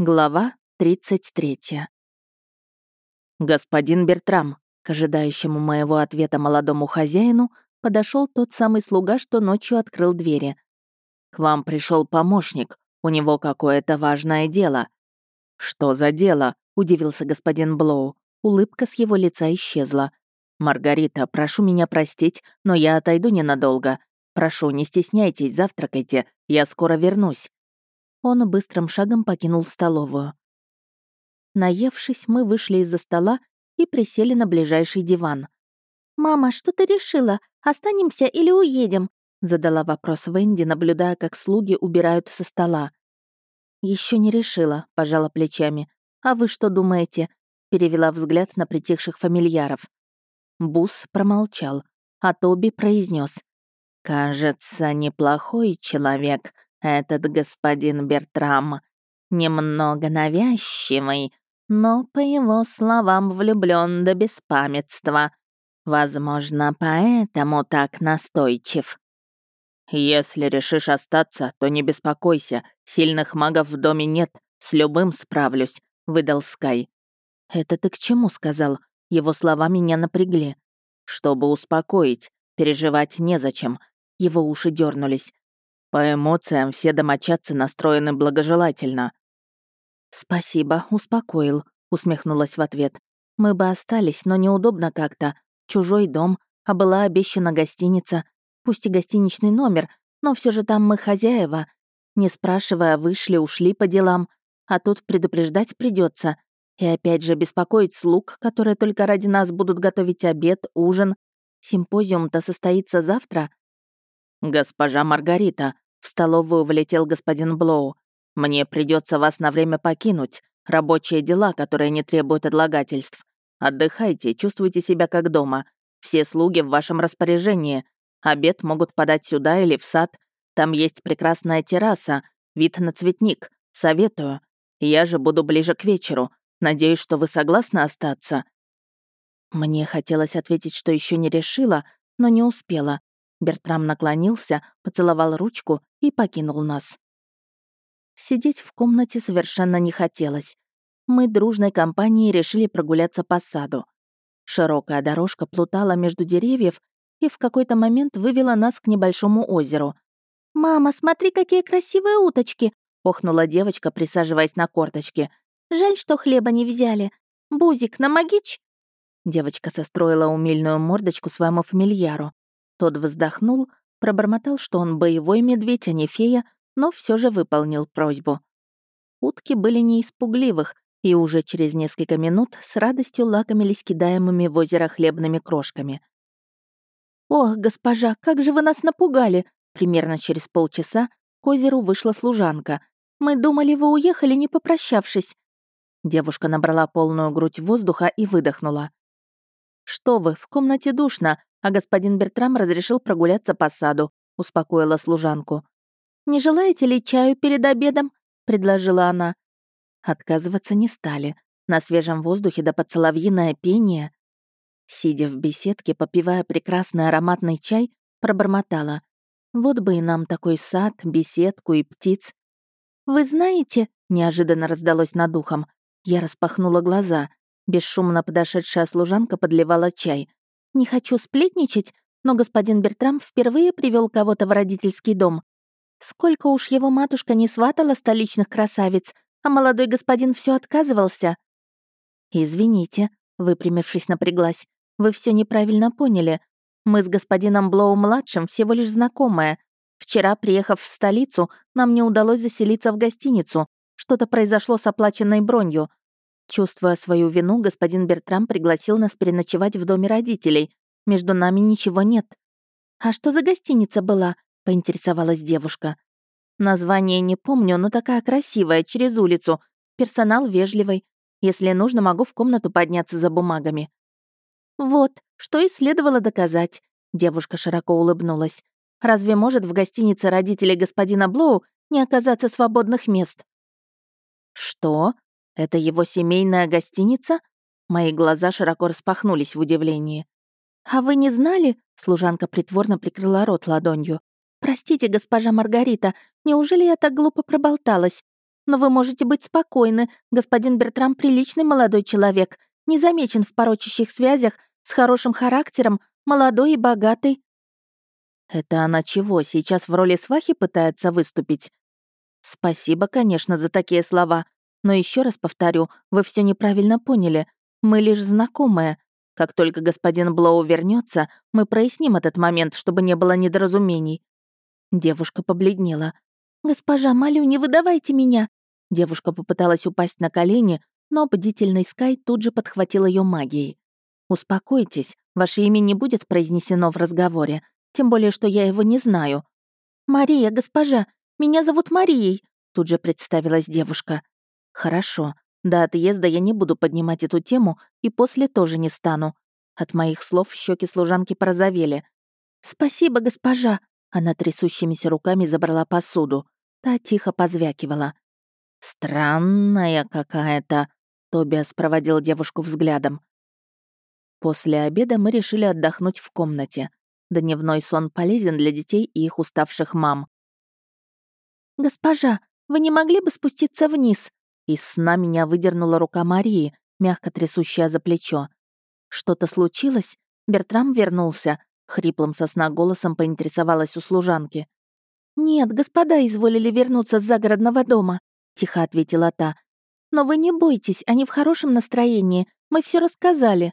Глава 33. Господин Бертрам, к ожидающему моего ответа молодому хозяину, подошел тот самый слуга, что ночью открыл двери. «К вам пришел помощник, у него какое-то важное дело». «Что за дело?» — удивился господин Блоу. Улыбка с его лица исчезла. «Маргарита, прошу меня простить, но я отойду ненадолго. Прошу, не стесняйтесь, завтракайте, я скоро вернусь». Он быстрым шагом покинул столовую. Наевшись, мы вышли из-за стола и присели на ближайший диван. «Мама, что ты решила? Останемся или уедем?» Задала вопрос Венди, наблюдая, как слуги убирают со стола. Еще не решила», — пожала плечами. «А вы что думаете?» — перевела взгляд на притихших фамильяров. Бус промолчал, а Тоби произнес: «Кажется, неплохой человек, этот господин Бертрам немного навязчивый, но, по его словам, влюблен до беспамятства. Возможно, поэтому так настойчив. «Если решишь остаться, то не беспокойся. Сильных магов в доме нет. С любым справлюсь», — выдал Скай. «Это ты к чему?» — сказал. Его слова меня напрягли. «Чтобы успокоить. Переживать незачем». Его уши дернулись. По эмоциям все домочадцы настроены благожелательно. «Спасибо, успокоил», — усмехнулась в ответ. «Мы бы остались, но неудобно как-то. Чужой дом, а была обещана гостиница. Пусть и гостиничный номер, но все же там мы хозяева. Не спрашивая, вышли, ушли по делам. А тут предупреждать придется. И опять же беспокоить слуг, которые только ради нас будут готовить обед, ужин. Симпозиум-то состоится завтра. «Госпожа Маргарита», — в столовую влетел господин Блоу. «Мне придется вас на время покинуть. Рабочие дела, которые не требуют отлагательств. Отдыхайте, чувствуйте себя как дома. Все слуги в вашем распоряжении. Обед могут подать сюда или в сад. Там есть прекрасная терраса, вид на цветник. Советую. Я же буду ближе к вечеру. Надеюсь, что вы согласны остаться». Мне хотелось ответить, что еще не решила, но не успела. Бертрам наклонился, поцеловал ручку и покинул нас. Сидеть в комнате совершенно не хотелось. Мы дружной компанией решили прогуляться по саду. Широкая дорожка плутала между деревьев и в какой-то момент вывела нас к небольшому озеру. «Мама, смотри, какие красивые уточки!» — охнула девочка, присаживаясь на корточки. «Жаль, что хлеба не взяли. Бузик, намогич!» Девочка состроила умильную мордочку своему фамильяру. Тот вздохнул, пробормотал, что он боевой медведь, а не фея, но все же выполнил просьбу. Утки были не испугливых, и уже через несколько минут с радостью лакомились кидаемыми в озеро хлебными крошками. «Ох, госпожа, как же вы нас напугали!» Примерно через полчаса к озеру вышла служанка. «Мы думали, вы уехали, не попрощавшись». Девушка набрала полную грудь воздуха и выдохнула. «Что вы, в комнате душно, а господин Бертрам разрешил прогуляться по саду», — успокоила служанку. «Не желаете ли чаю перед обедом?» — предложила она. Отказываться не стали. На свежем воздухе да поцеловьиное пение. Сидя в беседке, попивая прекрасный ароматный чай, пробормотала. «Вот бы и нам такой сад, беседку и птиц». «Вы знаете...» — неожиданно раздалось над ухом. Я распахнула глаза. Бесшумно подошедшая служанка подливала чай. Не хочу сплетничать, но господин Бертрам впервые привел кого-то в родительский дом. Сколько уж его матушка не сватала столичных красавиц, а молодой господин все отказывался. «Извините», — выпрямившись, напряглась, «вы все неправильно поняли. Мы с господином Блоу-младшим всего лишь знакомые. Вчера, приехав в столицу, нам не удалось заселиться в гостиницу. Что-то произошло с оплаченной бронью. Чувствуя свою вину, господин Бертрам пригласил нас переночевать в доме родителей. Между нами ничего нет. «А что за гостиница была?» — поинтересовалась девушка. «Название не помню, но такая красивая, через улицу. Персонал вежливый. Если нужно, могу в комнату подняться за бумагами». «Вот, что и следовало доказать», — девушка широко улыбнулась. «Разве может в гостинице родителей господина Блоу не оказаться свободных мест?» «Что?» «Это его семейная гостиница?» Мои глаза широко распахнулись в удивлении. «А вы не знали?» — служанка притворно прикрыла рот ладонью. «Простите, госпожа Маргарита, неужели я так глупо проболталась? Но вы можете быть спокойны. Господин Бертрам приличный молодой человек, не замечен в порочащих связях, с хорошим характером, молодой и богатый». «Это она чего, сейчас в роли свахи пытается выступить?» «Спасибо, конечно, за такие слова. Но еще раз повторю, вы все неправильно поняли. Мы лишь знакомые. Как только господин Блоу вернется, мы проясним этот момент, чтобы не было недоразумений». Девушка побледнела. «Госпожа, молю, не выдавайте меня!» Девушка попыталась упасть на колени, но бдительный Скай тут же подхватил ее магией. «Успокойтесь, ваше имя не будет произнесено в разговоре, тем более, что я его не знаю». «Мария, госпожа, меня зовут Марией», — тут же представилась девушка. «Хорошо. До отъезда я не буду поднимать эту тему и после тоже не стану». От моих слов щеки служанки порозовели. «Спасибо, госпожа!» Она трясущимися руками забрала посуду. Та тихо позвякивала. «Странная какая-то», — Тобиас проводил девушку взглядом. После обеда мы решили отдохнуть в комнате. Дневной сон полезен для детей и их уставших мам. «Госпожа, вы не могли бы спуститься вниз?» Из сна меня выдернула рука Марии, мягко трясущая за плечо. «Что-то случилось? Бертрам вернулся?» Хриплым сосна голосом поинтересовалась у служанки. «Нет, господа изволили вернуться с загородного дома», — тихо ответила та. «Но вы не бойтесь, они в хорошем настроении, мы все рассказали».